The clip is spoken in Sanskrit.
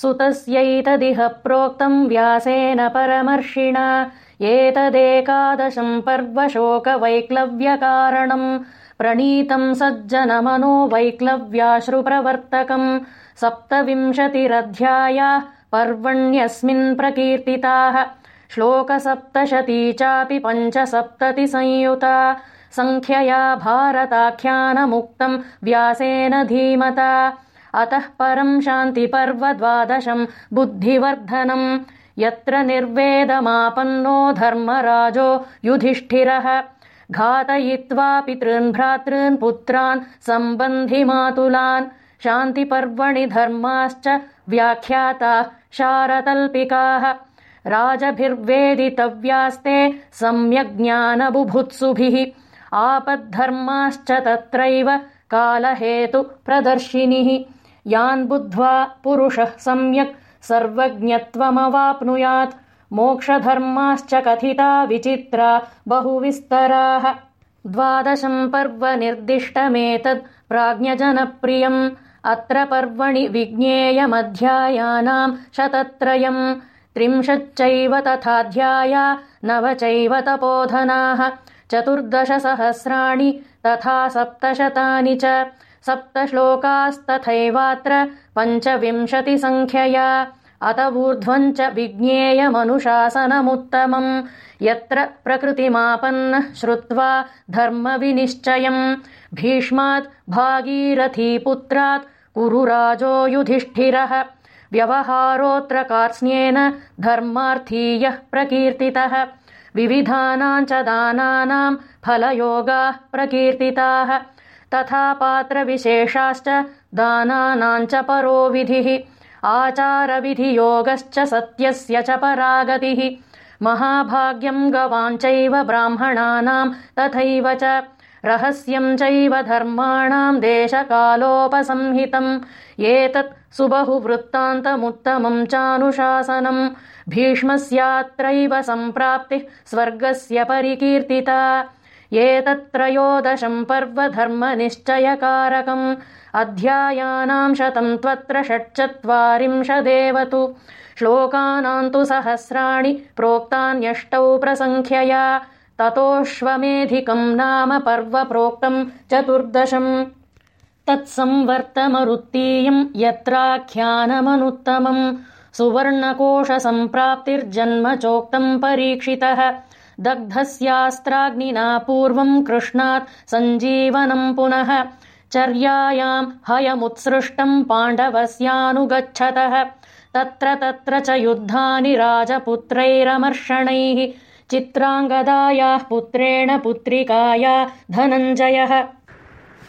सुतस्यैतदिह प्रोक्तम् व्यासेन परमर्षिणा। एतदेकादशम् पर्वशोकवैक्लव्यकारणम् प्रणीतम् सज्जनमनो वैक्लव्याश्रुप्रवर्तकम् सप्तविंशतिरध्यायाः पर्वण्यस्मिन् प्रकीर्तिताः। श्लोकसप्तशती चापि पञ्चसप्ततिसंयुता सङ्ख्यया भारताख्यानमुक्तम् व्यासेन धीमता अतः परम् शान्तिपर्व द्वादशम् बुद्धिवर्धनम् यत्र निर्वेदमापन्नो धर्मराजो युधिष्ठिरः घातयित्वा पितॄन् भ्रातॄन् पुत्रान् सम्बन्धिमातुलान् शान्तिपर्वणि धर्माश्च व्याख्याताः शारतल्पिकाः राजभिर्वेदितव्यास्ते सम्यग्ज्ञानबुभुत्सुभिः आपद्धर्माश्च तत्रैव कालहेतुप्रदर्शिनिः यान् बुद्ध्वा पुरुषः सम्यक् सर्वज्ञत्वमवाप्नुयात्। मोक्षधर्माश्च कथिता विचित्रा बहुविस्तराः। द्वादशम् पर्व निर्दिष्टमेतत् प्राज्ञजनप्रियम्। अत्र पर्वणि विज्ञेयमध्यायानाम् शतत्रयम्। त्रिंशच्चैव तथाध्याया नव चैव तपोधनाः। चतुर्दशसहस्राणि तथा सप्तशतानि च सप्तश्लोकास्तथैवात्र पञ्चविंशतिसङ्ख्यया। अत ऊर्ध्वम् च विज्ञेयमनुशासनमुत्तमम्। यत्र प्रकृतिमापन्नः श्रुत्वा धर्मविनिश्चयम्। भीष्मात् भागीरथीपुत्रात् कुरुराजो युधिष्ठिरः व्यवहारोऽत्र कार्त्स्न्येन धर्मार्थीयः प्रकीर्तितः। विविधानाम् च दानानाम् फलयोगाः प्रकीर्तिताः तथा पात्रविशेषाश्च दानानाम् च परो विधिः आचारविधियोगश्च सत्यस्य च परागतिः। महाभाग्यम् गवाञ्चैव ब्राह्मणानाम् तथैव च रहस्यम् चैव धर्माणाम् देशकालोपसंहितम्। एतत् सुबहुवृत्तान्तमुत्तमम् चानुशासनम्। भीष्मस्यात्रैव सम्प्राप्तिः स्वर्गस्य परिकीर्तिता एतत्त्रयोदशम् पर्व धर्मनिश्चयकारकम् अध्यायानाम् शतम् त्वत्र षट्चत्वारिंशदेव तु श्लोकानाम् तु सहस्राणि प्रोक्तान्यष्टौ प्रसङ्ख्यया। ततोऽश्वमेधिकम् नाम पर्व प्रोक्तम् चतुर्दशम्। तत्संवर्तमरुत्तीयम् यत्राख्यानमनुत्तमम्। सुवर्णकोशसम्प्राप्तिर्जन्म चोक्तम् परीक्षितः दग्धस्यास्त्राग्निना पूर्वम् कृष्णात् सञ्जीवनम् पुनः चर्यायाम् हयमुत्सृष्टम् पाण्डवस्यानुगच्छतः। तत्र तत्र च युद्धानि राजपुत्रैरमर्षणैः चित्राङ्गदायाः पुत्रेण पुत्रिकाया धनञ्जयः